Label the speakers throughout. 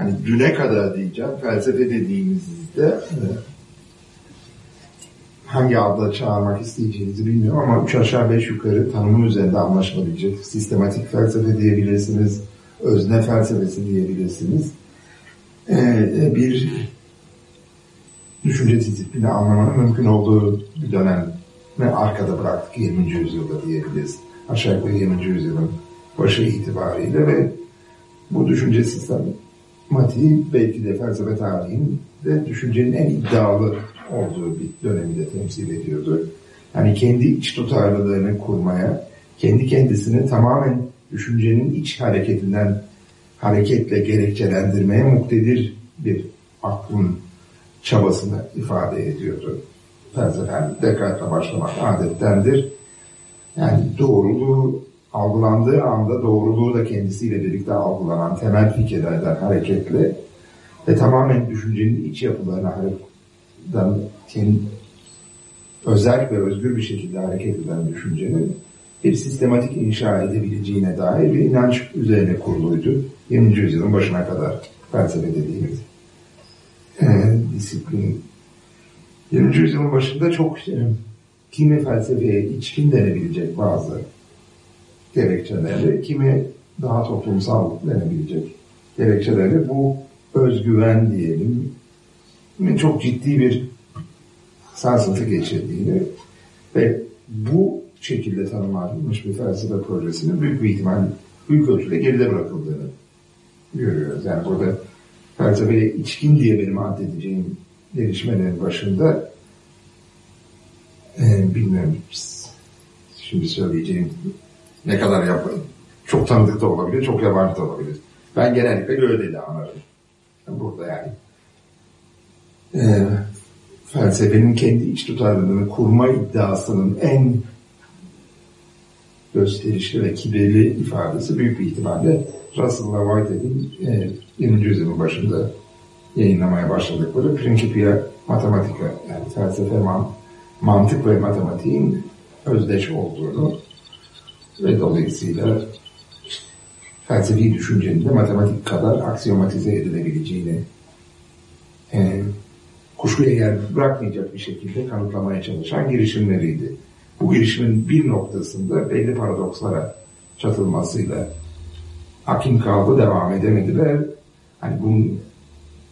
Speaker 1: hani düne kadar diyeceğim felsefe dediğimizde e, hangi adla çağırmak isteyeceğinizi bilmiyorum ama üç aşağı beş yukarı tanımı üzerinde anlaşılabilecek sistematik felsefe diyebilirsiniz, özne felsefesi diyebilirsiniz. Ee, bir düşünce disiplini anlamanın mümkün olduğu bir dönem ve arkada bıraktık 20. yüzyılda diyebiliriz. Aşağı yukarı 20. yüzyılın başı itibariyle ve bu düşünce sistematiği belki de felsefe tarihinde düşüncenin en iddialı olduğu bir dönemi de temsil ediyordu. Yani kendi iç tutarlılığını kurmaya, kendi kendisini tamamen düşüncenin iç hareketinden hareketle gerekçelendirmeye muktedir bir aklın çabasını ifade ediyordu. Felsefen Descartes'le başlamak adettendir. Yani doğruluğu algılandığı anda doğruluğu da kendisiyle birlikte algılanan temel fikirlerden hareketle ve tamamen düşüncenin iç yapılarına kendi özel ve özgür bir şekilde hareket eden düşüncenin bir sistematik inşa edebileceğine dair bir inanç üzerine kuruluydu. 20. yüzyılın başına kadar felsefe dediğimiz e, disiplin. 20. yüzyılın başında çok e, kimi felsefeye içkin denebilecek bazı gerekçelerle, kimi daha toplumsal denebilecek gerekçelerle bu özgüven diyelim çok ciddi bir sarsıntı geçirdiğini ve bu şekilde tanımlanmış bir felsefe projesinin büyük bir ihtimal büyük ölçüde geride bırakıldığını görüyoruz. Yani burada felsefeye içkin diye benim addedeceğim gelişmelerin başında e, bilmiyorum şimdi söyleyeceğim ne kadar yapayım. Çok tanıdık da olabilir, çok yabancı da olabilir. Ben genellikle öyle de anlarım. Burada yani. E, felsefenin kendi iç tutarlılığını kurma iddiasının en gösterişli ve kibirli ifadesi büyük bir ihtimalle Russell'la Whitehead'in e, 20. yüzyılın başında yayınlamaya başladıkları Principia Mathematica yani felsefe man, mantık ve matematiğin özdeş olduğunu ve dolayısıyla felsefi düşüncenin de matematik kadar aksiyomatize edilebileceğini e, kuşkuya yer bırakmayacak bir şekilde kanıtlamaya çalışan girişimleriydi. Bu girişimin bir noktasında belli paradokslara çatılmasıyla hakim kaldı, devam edemediler. Hani bunun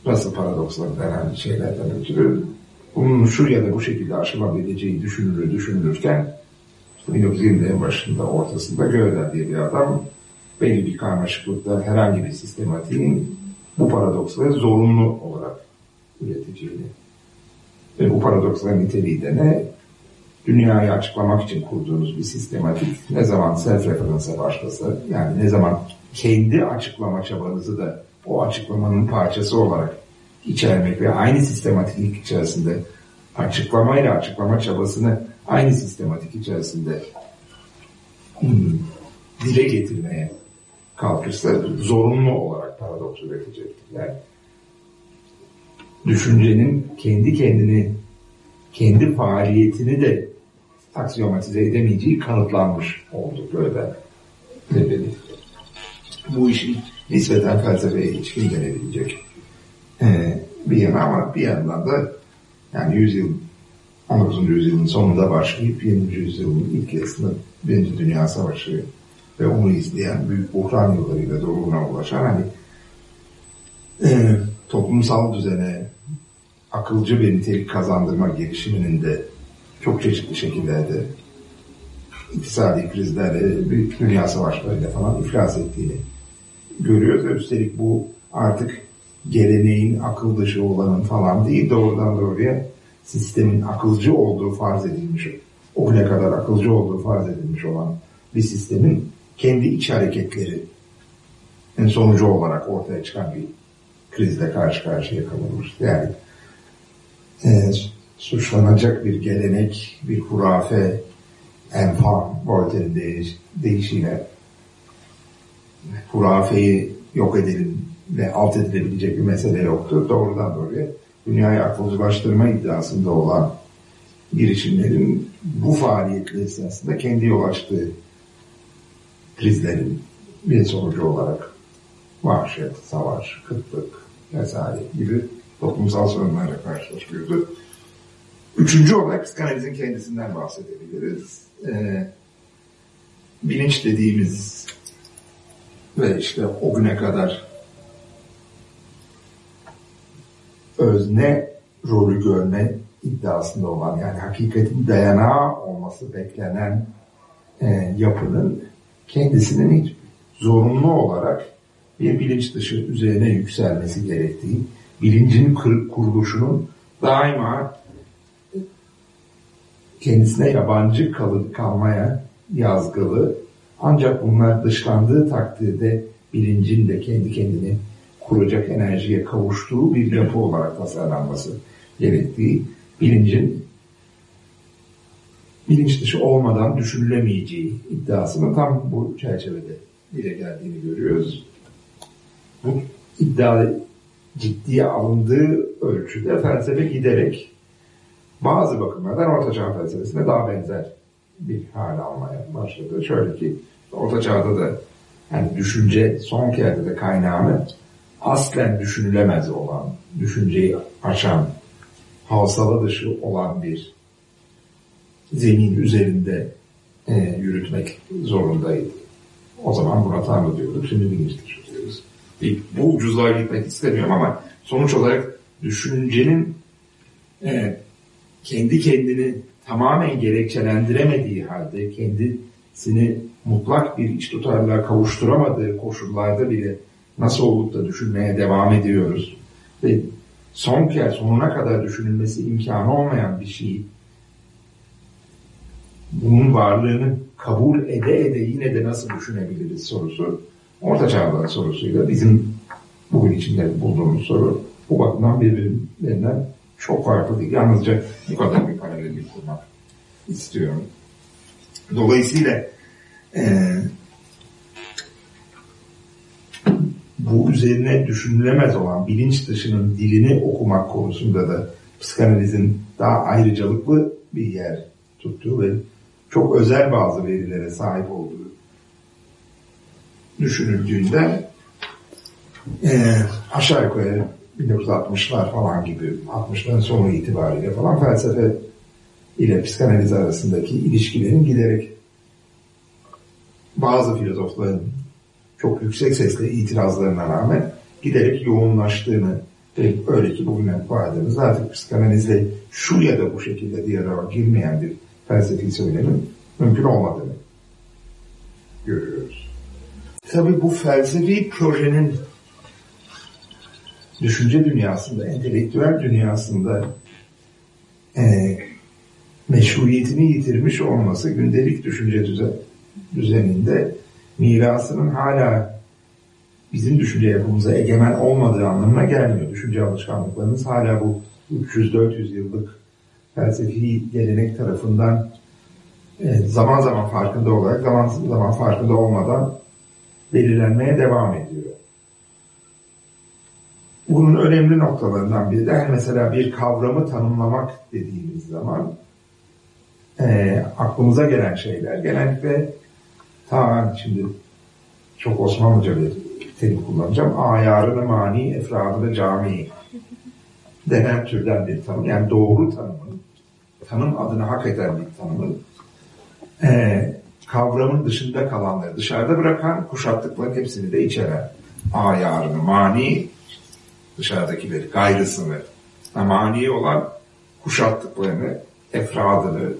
Speaker 1: nasıl paradokslar denen şeylerden ötürü bunun şu ya da bu şekilde aşılabileceği düşünülür düşünülürken işte 1920'lerin başında ortasında Gödel bir adam belli bir karmaşıklıkta herhangi bir sistematiğin bu paradoksları zorunlu olarak üreteceğini ve bu paradoksların niteliği de ne? Dünyayı açıklamak için kurduğunuz bir sistematik ne zaman self-reference'a başlasa yani ne zaman kendi açıklama çabanızı da o açıklamanın parçası olarak içermek ve aynı sistematiklik içerisinde açıklamayla açıklama çabasını aynı sistematik içerisinde hmm, dile getirmeye kalkırsa zorunlu olarak paradoks üretecektir. Yani düşüncenin kendi kendini, kendi faaliyetini de aksiyomatize edemeyeceği kanıtlanmış oldu böyle tepeli. Bu işin nispeten felsefeye ilişkin denebilecek ee, bir yana ama bir yandan da yani yüzyıl 19. yüzyılın sonunda başlayıp 20. yüzyılın ilk yarısında Birinci Dünya Savaşı ve onu izleyen büyük buhran yıllarıyla doğruluğuna ulaşan hani e, toplumsal düzene akılcı bir nitelik kazandırma girişiminin de çok çeşitli şekillerde iktisadi krizlerle, büyük dünya savaşlarıyla falan iflas ettiğini görüyoruz. Üstelik bu artık geleneğin akıl dışı olanın falan değil doğrudan doğruya sistemin akılcı olduğu farz edilmiş, o güne kadar akılcı olduğu farz edilmiş olan bir sistemin kendi iç hareketleri en sonucu olarak ortaya çıkan bir krizle karşı karşıya kalınmış. Yani e, suçlanacak bir gelenek, bir hurafe, enfam, Voltaire'in deyiş, deyişiyle hurafeyi yok edelim ve alt edilebilecek bir mesele yoktu. Doğrudan doğruya dünyayı akılcılaştırma iddiasında olan girişimlerin bu faaliyetleri esasında kendi yol açtığı krizlerin bir sonucu olarak vahşet, savaş, kıtlık vesaire gibi toplumsal sorunlarla karşılaşıyordu. Üçüncü olarak psikanalizin kendisinden bahsedebiliriz. Ee, bilinç dediğimiz ve işte o güne kadar özne rolü görme iddiasında olan yani hakikatin dayanağı olması beklenen e, yapının kendisinin hiç zorunlu olarak bir bilinç dışı üzerine yükselmesi gerektiği, bilincin kuruluşunun daima kendisine yabancı kal kalmaya yazgılı ancak bunlar dışlandığı takdirde bilincin de kendi kendini kuracak enerjiye kavuştuğu bir yapı olarak tasarlanması gerektiği, bilincin bilinç dışı olmadan düşünülemeyeceği iddiasının tam bu çerçevede dile geldiğini görüyoruz. Bu iddia ciddiye alındığı ölçüde felsefe giderek bazı bakımlardan Orta Çağ felsefesine daha benzer bir hal almaya başladı. Şöyle ki Orta Çağ'da da yani düşünce son de kaynağını aslen düşünülemez olan, düşünceyi açan, havsala dışı olan bir zemin üzerinde e, yürütmek zorundaydı. O zaman buna Tanrı diyorduk, şimdi bilinç dışı diyoruz. Bu ucuzluğa gitmek istemiyorum ama sonuç olarak düşüncenin e, kendi kendini tamamen gerekçelendiremediği halde kendisini mutlak bir iç tutarlığa kavuşturamadığı koşullarda bile nasıl olup da düşünmeye devam ediyoruz ve son kez sonuna kadar düşünülmesi imkanı olmayan bir şeyi bunun varlığını kabul ede ede yine de nasıl düşünebiliriz sorusu Orta Çağlar sorusuyla bizim bugün içinde bulduğumuz soru bu bakımdan birbirinden çok farklı değil. Yalnızca bu kadar bir paralellik kurmak istiyorum. Dolayısıyla e, bu üzerine düşünülemez olan bilinç dışının dilini okumak konusunda da psikanalizin daha ayrıcalıklı bir yer tuttuğu ve çok özel bazı verilere sahip olduğu düşünüldüğünde e, aşağı yukarı 1960'lar falan gibi 60'ların sonu itibariyle falan felsefe ile psikanaliz arasındaki ilişkilerin giderek bazı filozofların çok yüksek sesle itirazlarına rağmen giderek yoğunlaştığını öyle ki bugüne vardığımız artık psikanalizle şu ya da bu şekilde diyaloğa girmeyen bir felsefi söylemin mümkün olmadığını görüyoruz. Tabi bu felsefi projenin düşünce dünyasında, entelektüel dünyasında e, meşruiyetini yitirmiş olması gündelik düşünce düzen, düzeninde mirasının hala bizim düşünce yapımıza egemen olmadığı anlamına gelmiyor. Düşünce alışkanlıklarımız hala bu 300-400 yıllık felsefi gelenek tarafından e, zaman zaman farkında olarak, zaman zaman farkında olmadan belirlenmeye devam ediyor. Bunun önemli noktalarından biri de mesela bir kavramı tanımlamak dediğimiz zaman e, aklımıza gelen şeyler genellikle ta şimdi çok Osmanlıca bir terim kullanacağım. Ayarını mani, efradını cami denen türden bir tanım. Yani doğru tanımın, tanım adını hak eden bir tanımın e, kavramın dışında kalanları dışarıda bırakan kuşattıkların hepsini de içeren ayarını mani dışarıdakileri gayrısını mani olan kuşattıklarını efradını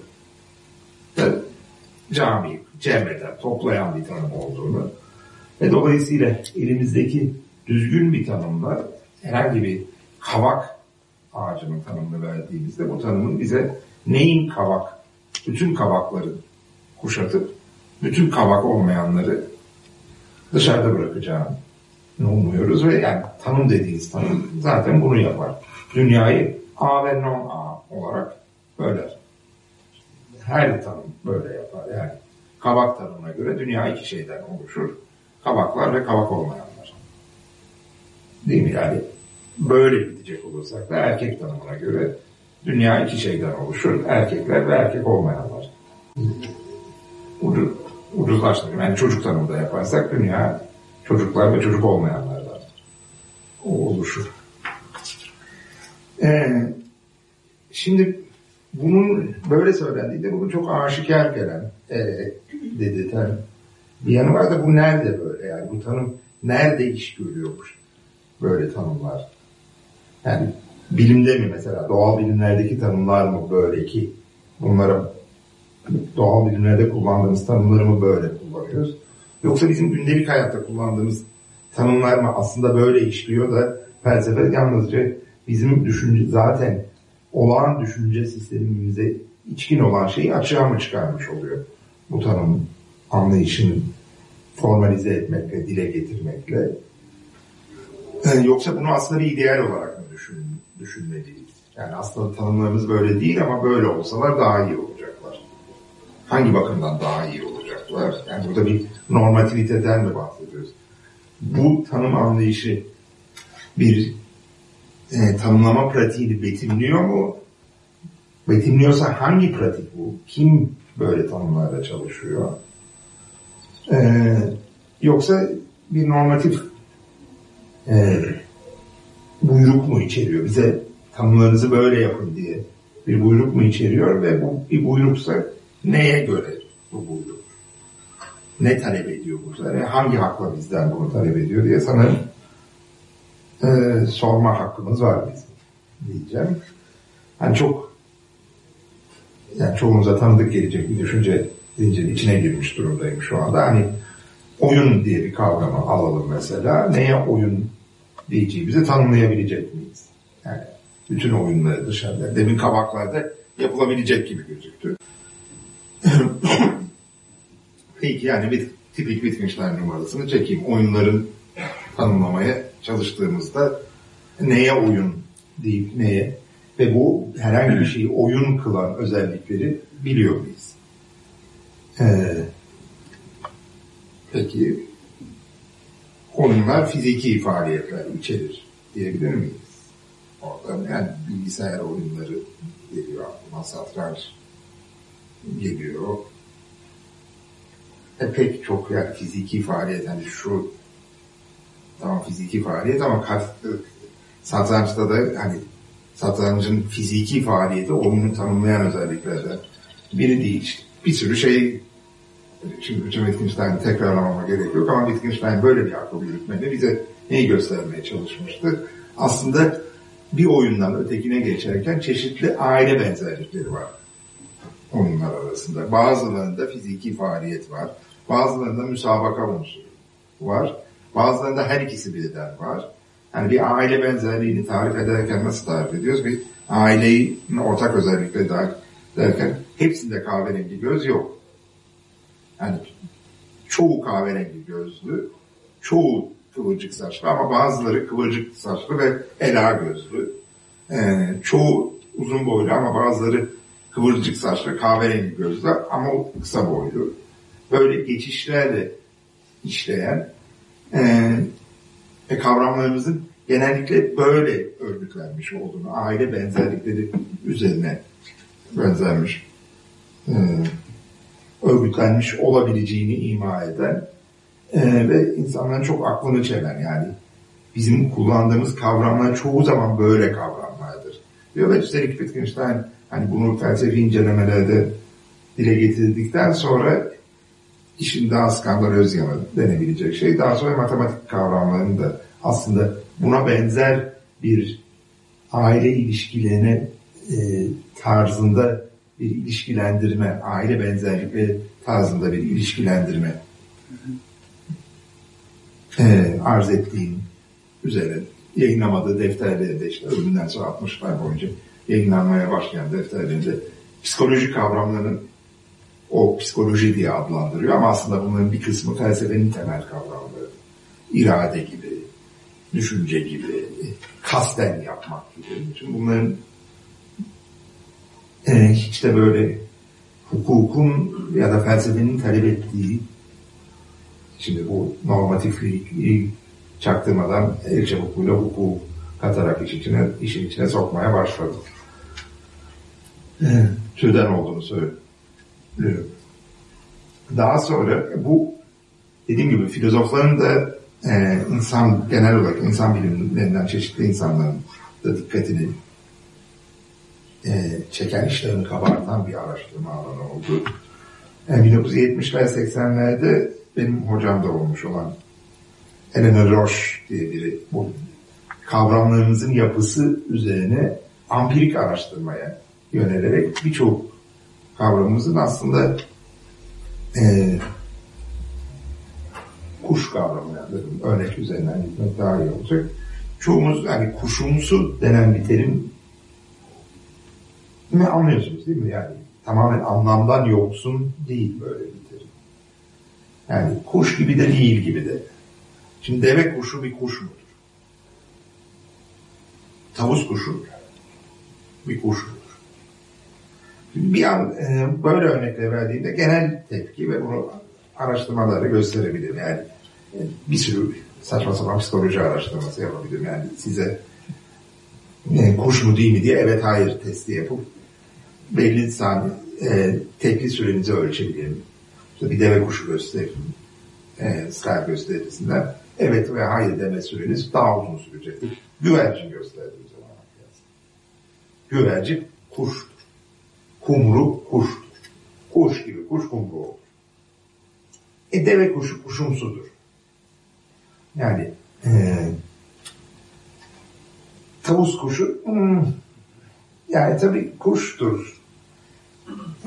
Speaker 1: cami cemreden toplayan bir tanım olduğunu ve dolayısıyla elimizdeki düzgün bir tanımla herhangi bir kavak ağacının tanımını verdiğimizde bu tanımın bize neyin kavak, bütün kavakları kuşatıp bütün kavak olmayanları dışarıda bırakacağını umuyoruz ve yani tanım dediğiniz tanım zaten bunu yapar. Dünyayı A ve non A olarak böler. Her tanım böyle yapar. Yani kavak tanımına göre dünya iki şeyden oluşur. Kavaklar ve kavak olmayanlar. Değil mi yani? Böyle gidecek olursak da erkek tanımına göre dünya iki şeyden oluşur. Erkekler ve erkek olmayanlar. Ucuz. Yani çocuk tanımında yaparsak dünya çocuklar ve çocuk olmayanlar o oluşur. Ee, şimdi bunun böyle söylendiğinde bunun çok aşikar gelen e, dedi tanım. Bir yanı var da bu nerede böyle yani bu tanım nerede iş görüyormuş böyle tanımlar. Yani bilimde mi mesela doğal bilimlerdeki tanımlar mı böyle ki bunlara doğal bilimlerde kullandığımız tanımları mı böyle kullanıyoruz? Yoksa bizim gündelik hayatta kullandığımız tanımlar mı aslında böyle işliyor da felsefe yalnızca bizim düşünce zaten olağan düşünce sistemimize içkin olan şeyi açığa mı çıkarmış oluyor? Bu tanım anlayışını formalize etmekle, dile getirmekle. Yani yoksa bunu aslında bir ideal olarak mı düşün, düşünmeliyiz? Yani aslında tanımlarımız böyle değil ama böyle olsalar daha iyi olacaklar. Hangi bakımdan daha iyi olacaklar? Yani burada bir normativiteden mi bahsediyoruz? Bu tanım anlayışı bir e, tanımlama pratiğini betimliyor mu? Betimliyorsa hangi pratik bu? Kim böyle tanımlarla çalışıyor? Ee, yoksa bir normatif e, buyruk mu içeriyor? Bize tanımlarınızı böyle yapın diye bir buyruk mu içeriyor ve bu bir buyruksa neye göre bu buyruk? Ne talep ediyor bu? Yani hangi hakla bizden bunu talep ediyor diye sanırım e, sorma hakkımız var bizim diyeceğim. Yani çok yani çoğumuza tanıdık gelecek bir düşünce zincirin içine girmiş durumdayım şu anda. Hani oyun diye bir kavramı alalım mesela. Neye oyun diyeceğimizi tanımlayabilecek miyiz? Yani bütün oyunları dışarıda. Demin kabaklarda yapılabilecek gibi gözüktü. Peki yani bir tipik Wittgenstein numarasını çekeyim. Oyunların tanımlamaya çalıştığımızda neye oyun deyip neye ve bu herhangi bir şeyi oyun kılan özellikleri biliyor muyuz? Ee, peki oyunlar fiziki faaliyetler içerir diyebilir miyiz? Orada yani bilgisayar oyunları geliyor aklıma, satranç geliyor. E pek çok yani fiziki faaliyet, yani şu tamam fiziki faaliyet ama satrançta da hani satrancın fiziki faaliyeti oyunu tanımlayan özelliklerden biri değil. Bir sürü şey şimdi bütün Wittgenstein'i tekrarlamama gerek yok ama Wittgenstein böyle bir akıl yürütmeyle bize neyi göstermeye çalışmıştı? Aslında bir oyundan ötekine geçerken çeşitli aile benzerlikleri var oyunlar arasında. Bazılarında fiziki faaliyet var. Bazılarında müsabaka unsuru var. Bazılarında her ikisi birden var. Yani bir aile benzerliğini tarif ederken nasıl tarif ediyoruz? Bir aileyi ortak özellikle derken hepsinde kahverengi göz yok. Yani çoğu kahverengi gözlü, çoğu kıvırcık saçlı ama bazıları kıvırcık saçlı ve ela gözlü. Ee, çoğu uzun boylu ama bazıları kıvırcık saçlı, kahverengi gözlü ama kısa boylu. Böyle geçişlerle işleyen e, ve kavramlarımızın genellikle böyle örgütlenmiş olduğunu, aile benzerlikleri üzerine benzermiş, e, örgütlenmiş olabileceğini ima eden e, ve insanların çok aklını çelen yani bizim kullandığımız kavramlar çoğu zaman böyle kavramlardır. Diyor ve üstelik Wittgenstein hani bunu felsefi incelemelerde dile getirdikten sonra işin daha skandalöz yanı denebilecek şey. Daha sonra matematik kavramlarını da aslında buna benzer bir aile ilişkilerine e, tarzında bir ilişkilendirme, aile benzerlikleri tarzında bir ilişkilendirme e, arz ettiğim üzere yayınlamadığı defterlerinde işte ölümünden sonra 60'lar boyunca yayınlanmaya başlayan defterlerinde psikoloji kavramlarının psikoloji diye adlandırıyor ama aslında bunların bir kısmı felsefenin temel kavramları. İrade gibi, düşünce gibi, kasten yapmak gibi. Çünkü bunların e, hiç de böyle hukukun ya da felsefenin talep ettiği şimdi bu normatifliği çaktırmadan el çabukluğuyla hukuku katarak iş içine, işin içine sokmaya başladı. E, türden olduğunu söylüyor. Daha sonra bu dediğim gibi filozofların da e, insan genel olarak insan bilimlerinden çeşitli insanların da dikkatini e, çeken işlerini kabartan bir araştırma alanı oldu. Yani 1970'ler 80'lerde benim hocam da olmuş olan Elena Roche diye biri bu kavramlarımızın yapısı üzerine ampirik araştırmaya yönelerek birçok kavramımızın aslında e, kuş kavramı yani örnek üzerinden gitmek daha iyi olacak. Çoğumuz yani kuşumsu denen bir terim ne anlıyorsunuz değil mi? Yani tamamen anlamdan yoksun değil böyle bir terim. Yani kuş gibi de değil gibi de. Şimdi deve kuşu bir kuş mudur? Tavus kuşu bir kuş? Bir an e, böyle örnekler verdiğimde genel tepki ve bunu araştırmaları gösterebilirim. Yani e, bir sürü saçma sapan psikoloji araştırması yapabilirim. Yani size e, kuş mu değil mi diye evet hayır testi yapıp belli saniye e, tepki sürenizi ölçebilirim. İşte bir deve kuşu gösteririm. E, Skype gösterisinden evet ve hayır deme süreniz daha uzun sürecektir. Güvercin gösterdiğim zaman. Güvercin kuştur. Kumru kuştur. Kuş gibi kuş kumru olur. E deve kuşu kuşumsudur. Yani e, tavus kuşu hmm, yani tabii kuştur.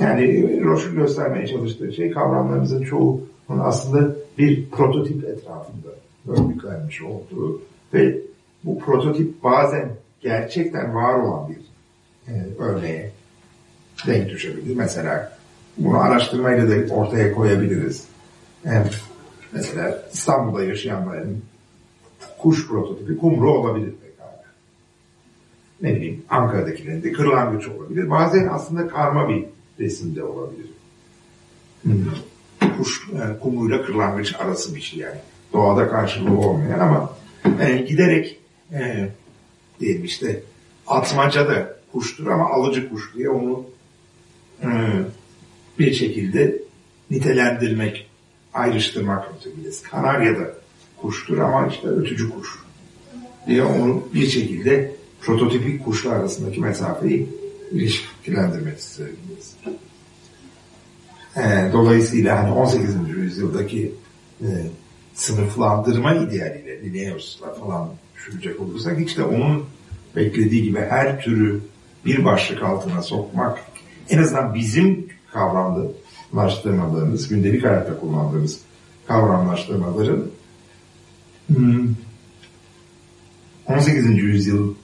Speaker 1: Yani Roş'un göstermeye çalıştığı şey kavramlarımızın çoğu aslında bir prototip etrafında örgütlenmiş olduğu ve bu prototip bazen gerçekten var olan bir e, örneğe denk düşebilir. Mesela bunu araştırmayla da ortaya koyabiliriz. Yani mesela İstanbul'da yaşayanların kuş prototipi kumru olabilir pekala. Ne bileyim Ankara'dakilerin de kırlangıç olabilir. Bazen aslında karma bir resimde olabilir. Hmm. Kuş yani kumruyla kırlangıç arası bir şey yani. Doğada karşılığı olmayan ama e, giderek e, diyelim işte atmaca da kuştur ama alıcı kuş diye onu e, bir şekilde nitelendirmek, ayrıştırmak yapabiliriz. Kanarya da kuştur ama işte ötücü kuş diye onu bir şekilde prototipik kuşlar arasındaki mesafeyi ilişkilendirmek isteyebiliriz. E, dolayısıyla hani 18. yüzyıldaki e, sınıflandırma idealiyle Linnaeus'la falan düşünecek olursak hiç de onun beklediği gibi her türü bir başlık altına sokmak en azından bizim kavramlaştırmalarımız, gündelik hayatta kullandığımız kavramlaştırmaların 18. Hmm, yüzyıl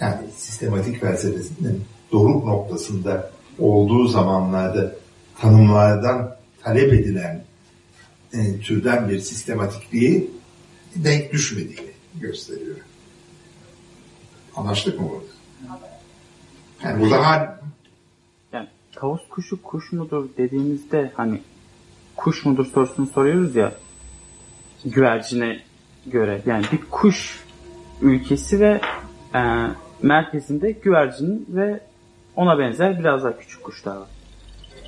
Speaker 1: yani sistematik felsefesinin doruk noktasında olduğu zamanlarda tanımlardan talep edilen e, türden bir sistematikliği denk düşmediğini gösteriyor. Anlaştık mı burada? Yani burada hal...
Speaker 2: Tavus kuşu kuş mudur dediğimizde hani kuş mudur sorusunu soruyoruz ya güvercine göre. Yani bir kuş ülkesi ve e, merkezinde güvercin ve ona benzer biraz daha küçük kuşlar var.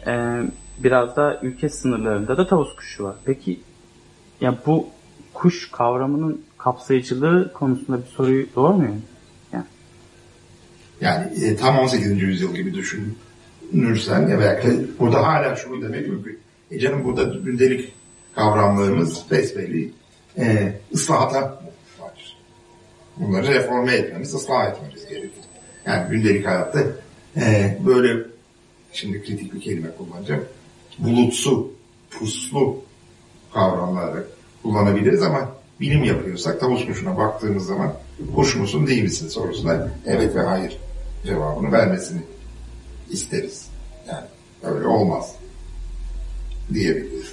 Speaker 2: E, biraz da ülke sınırlarında da tavus kuşu var. Peki ya bu kuş kavramının kapsayıcılığı konusunda bir soruyu doğru mu?
Speaker 1: Yani, yani e, tam 18. yüzyıl gibi düşünürsen ya belki burada hala şunu demek mümkün. E canım burada gündelik kavramlarımız besbelli e, ıslahata var. Bunları reforme etmemiz, ıslah etmemiz gerekir. Yani gündelik hayatta e, böyle şimdi kritik bir kelime kullanacağım bulutsu, puslu kavramları kullanabiliriz ama bilim yapıyorsak tavus kuşuna baktığımız zaman kuş musun değil misin sorusuna evet ve hayır cevabını vermesini isteriz. Yani öyle olmaz diyebiliriz.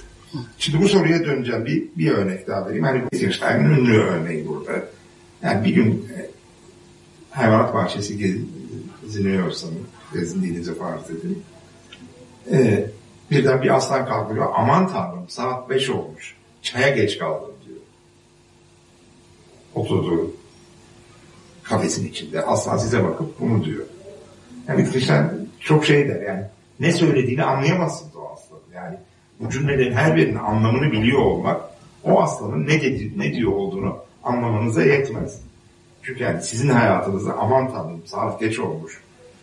Speaker 1: Şimdi bu soruya döneceğim. Bir, bir örnek daha vereyim. Hani Wittgenstein'in ünlü örneği burada. Yani bir gün e, hayvanat bahçesi geziniyorsanız, gezindiğinizi farz edin. E, Birden bir aslan kalkıyor. Aman tanrım saat beş olmuş. Çaya geç kaldım diyor. Oturduğu kafesin içinde. Aslan size bakıp bunu diyor. Yani Wittgenstein çok şey der yani. Ne söylediğini anlayamazsın o aslanın. Yani bu cümlelerin her birinin anlamını biliyor olmak o aslanın ne, dedi, ne diyor olduğunu anlamanıza yetmez. Çünkü yani sizin hayatınızda aman tanrım saat geç olmuş,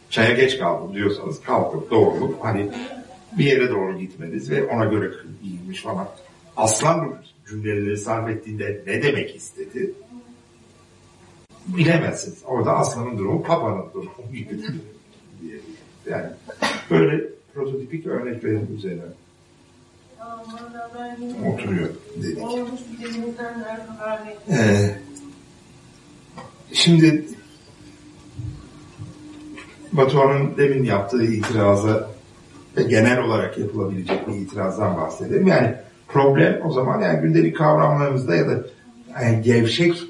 Speaker 1: çaya geç kaldım diyorsanız kalkıp doğrulup hani bir yere doğru gitmeniz ve ona göre giyinmiş falan. Aslan cümleleri sarf ettiğinde ne demek istedi? Bilemezsiniz. Orada aslanın durumu papanın durumu gibi. Yani böyle prototipik örneklerin üzerine oturuyor dedik. Ee, şimdi Batuhan'ın demin yaptığı itiraza ve genel olarak yapılabilecek bir itirazdan bahsedelim. Yani problem o zaman yani gündelik kavramlarımızda ya da yani gevşek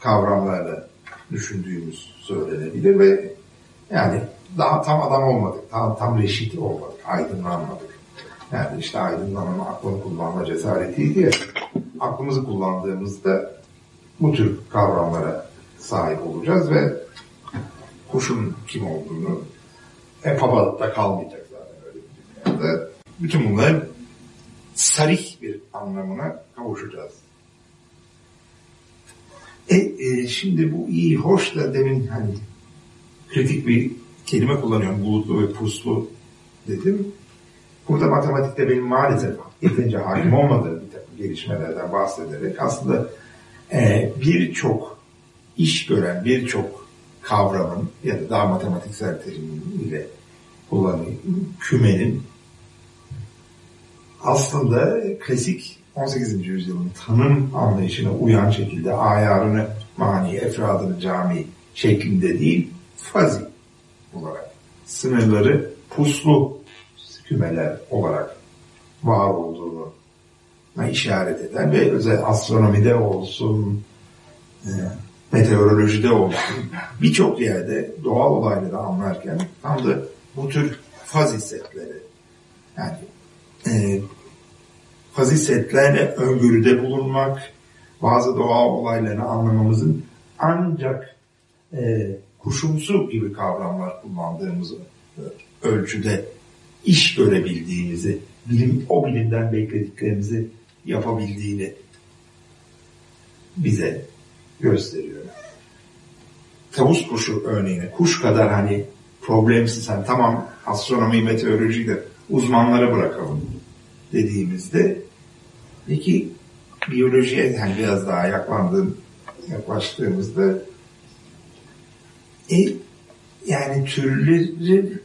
Speaker 1: kavramlarla düşündüğümüz söylenebilir ve yani daha tam adam olmadık, tam, tam reşit olmadık, aydınlanmadık. Yani işte aydınlanma aklını kullanma cesaretiydi ya. Aklımızı kullandığımızda bu tür kavramlara sahip olacağız ve kuşun kim olduğunu hep havalıkta kalmayacak zaten öyle bir dünyada. Bütün bunların sarih bir anlamına kavuşacağız. E, e, şimdi bu iyi, hoş da demin hani kritik bir kelime kullanıyorum. Bulutlu ve puslu dedim. Burada matematikte benim maalesef yeterince hakim takım gelişmelerden bahsederek aslında e, birçok iş gören birçok kavramın ya da daha matematiksel terimiyle kullanayım kümenin aslında klasik 18. yüzyılın tanım anlayışına uyan şekilde ayarını, mani, efradını cami şeklinde değil, fazi sınırları puslu kümeler olarak var olduğunu işaret eden ve özel astronomide olsun, e, meteorolojide olsun birçok yerde doğal olayları anlarken tam da bu tür faz hissetleri yani e, faz hissetlerle öngörüde bulunmak bazı doğal olaylarını anlamamızın ancak e, kuşumsu gibi kavramlar kullandığımız ölçüde iş görebildiğimizi, bilim, o bilimden beklediklerimizi yapabildiğini bize gösteriyor. Tavus kuşu örneğine, kuş kadar hani problemsiz, hani tamam astronomi, meteoroloji de uzmanlara bırakalım dediğimizde peki biyolojiye yani biraz daha yaklandığım, yaklaştığımızda e, yani türleri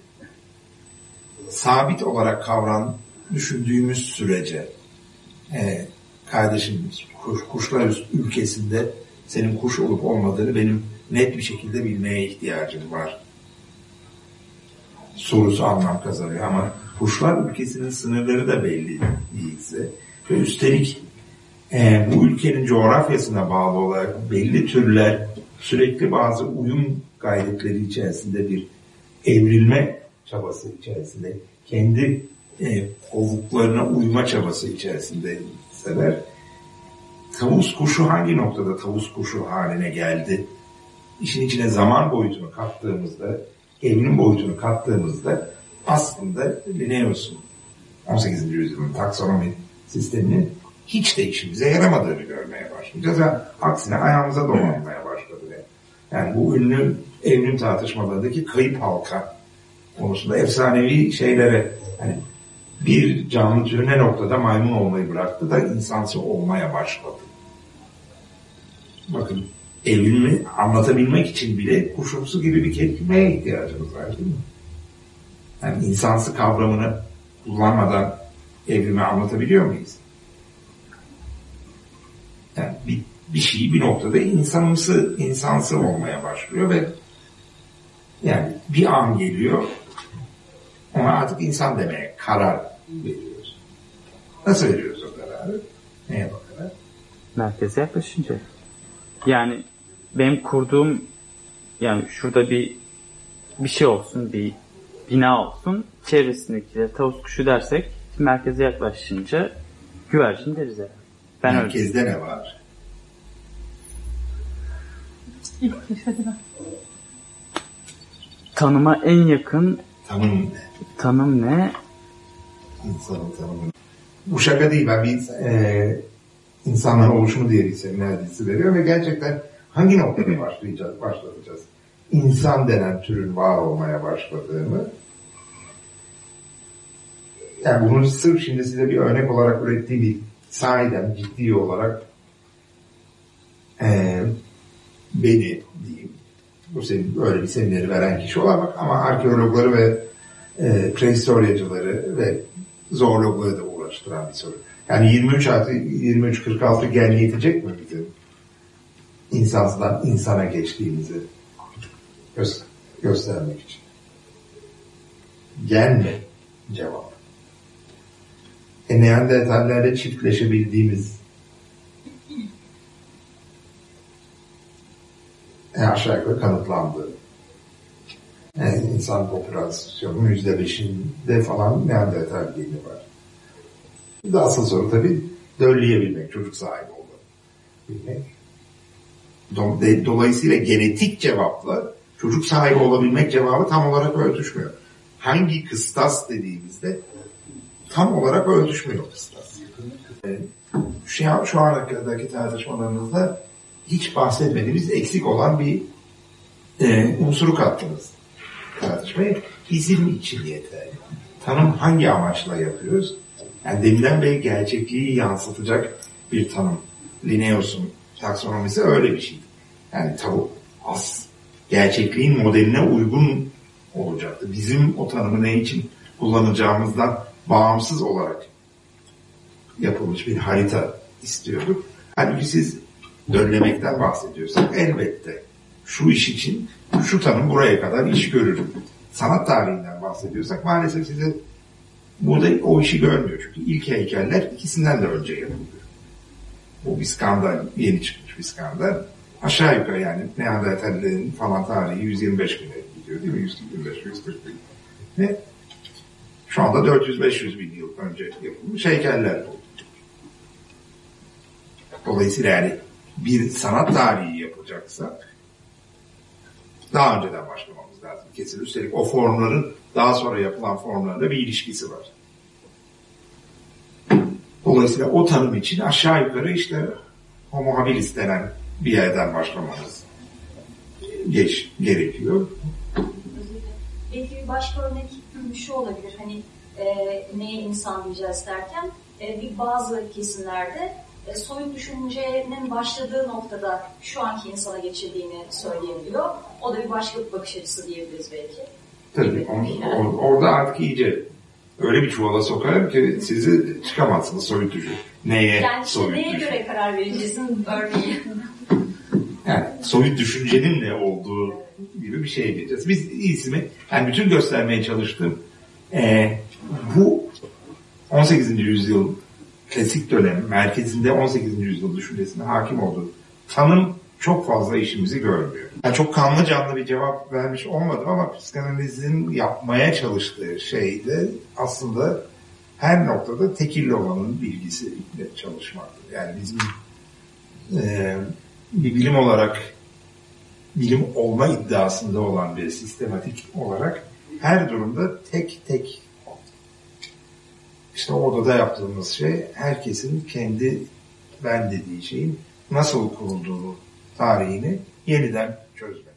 Speaker 1: sabit olarak kavran düşündüğümüz sürece e, kardeşim kuş, kuşlar ülkesinde senin kuş olup olmadığını benim net bir şekilde bilmeye ihtiyacım var. Sorusu anlam kazanıyor ama kuşlar ülkesinin sınırları da belli değilse ve üstelik e, bu ülkenin coğrafyasına bağlı olarak belli türler sürekli bazı uyum gayretleri içerisinde bir evrilme çabası içerisinde kendi e, kovuklarına uyma çabası içerisinde sever. Tavus kuşu hangi noktada tavus kuşu haline geldi? İşin içine zaman boyutunu kattığımızda, evrim boyutunu kattığımızda aslında Linnaeus'un 18. yüzyılın taksonomi sisteminin hiç de işimize yaramadığını görmeye başlayacağız. ve aksine ayağımıza dolanmaya başladı. Yani bu ünlü evrim tartışmalarındaki kayıp halka konusunda efsanevi şeylere hani bir canlı türü ne noktada maymun olmayı bıraktı da insansı olmaya başladı. Bakın evrimi anlatabilmek için bile kuşumsu gibi bir kelimeye ihtiyacımız var değil mi? Yani insansı kavramını kullanmadan evrimi anlatabiliyor muyuz? Yani bir, bir şey bir noktada insanımsı, insansı olmaya başlıyor ve yani bir an geliyor ona artık insan demeye karar veriyoruz. Nasıl veriyoruz o kararı? Neye bakarak?
Speaker 2: Merkeze yaklaşınca. Yani benim kurduğum yani şurada bir bir şey olsun, bir bina olsun. Çevresindekiler tavus kuşu dersek merkeze yaklaşınca güvercin deriz herhalde.
Speaker 1: Ben Merkezde öyle. ne var?
Speaker 2: Tanıma en yakın
Speaker 1: tanım ne?
Speaker 2: Tanım ne?
Speaker 1: İnsanın tanımı. Bu şaka değil. Ben bir e, insanların oluşumu diye bir dizisi veriyor ve gerçekten hangi noktada başlayacağız, başlatacağız? İnsan denen türün var olmaya başladığını yani bunu sırf şimdi size bir örnek olarak ürettiği bir sahiden ciddi olarak e, beni diyeyim bu senin öyle bir semineri veren kişi olarak ama arkeologları ve e, prehistoryacıları ve zoologları da uğraştıran bir soru. Yani 23 artı 23 46 gen yetecek mi bizim insansızdan insana geçtiğimizi gö- göstermek için? Gen mi? Cevap. E Neandertallerle çiftleşebildiğimiz e aşağı yukarı kanıtlandı. Yani insan popülasyonunun yüzde beşinde falan Neandertal geni var. Bir de asıl soru tabii dölleyebilmek, çocuk sahibi olabilmek. Dolayısıyla genetik cevapla çocuk sahibi olabilmek cevabı tam olarak örtüşmüyor. Hangi kıstas dediğimizde tam olarak örtüşmüyor kıstas. Şu, an, şu ana kadarki tartışmalarımızda hiç bahsetmediğimiz eksik olan bir e, unsuru kattınız tartışmaya. Bizim için yeterli. Tanım hangi amaçla yapıyoruz? Yani deminden beri gerçekliği yansıtacak bir tanım. Linnaeus'un taksonomisi öyle bir şey. Yani tabu az gerçekliğin modeline uygun olacaktı. Bizim o tanımı ne için kullanacağımızdan bağımsız olarak yapılmış bir harita istiyorduk. Halbuki siz dönlemekten bahsediyorsak elbette şu iş için şu tanım buraya kadar iş görür. Sanat tarihinden bahsediyorsak maalesef size burada o işi görmüyor. Çünkü ilk heykeller ikisinden de önce yapılıyor. Bu bir skandal, yeni çıkmış bir skandal. Aşağı yukarı yani Neandertallerin falan tarihi 125 bine gidiyor değil mi? 125, 140 bin. Ve şu anda 400-500 bin yıl önce yapılmış heykeller oldu. Dolayısıyla yani bir sanat tarihi yapacaksa daha önceden başlamamız lazım kesin. Üstelik o formların daha sonra yapılan formlarla bir ilişkisi var. Dolayısıyla o tanım için aşağı yukarı işte homo habilis denen bir yerden başlamamız geç, gerekiyor.
Speaker 3: Belki bir başka örnek şu olabilir. Hani e, neye insan diyeceğiz derken e, bir bazı kesimlerde e, soyut düşüncenin başladığı noktada şu anki insana geçirdiğini söyleyebiliyor. O da bir başka bir bakış açısı diyebiliriz belki.
Speaker 1: Tabii. Or, orada artık iyice öyle bir çuvala sokarım ki sizi çıkamazsınız soyut düşün. Neye
Speaker 3: yani
Speaker 1: soyut
Speaker 3: neye
Speaker 1: düşün?
Speaker 3: göre karar vereceksin örneği?
Speaker 1: Yani soyut düşüncenin ne olduğu gibi bir şey diyeceğiz. Biz iyisini, yani bütün göstermeye çalıştığım e, bu 18. yüzyıl klasik dönem merkezinde 18. yüzyıl düşüncesine hakim olduğu tanım çok fazla işimizi görmüyor. Yani çok kanlı canlı bir cevap vermiş olmadım ama psikanalizin yapmaya çalıştığı şey de aslında her noktada tekil olanın bilgisiyle çalışmaktır. Yani bizim e, bir bilim olarak bilim olma iddiasında olan bir sistematik olarak her durumda tek tek işte orada da yaptığımız şey herkesin kendi ben dediği şeyin nasıl kurulduğunu tarihini yeniden çözmek.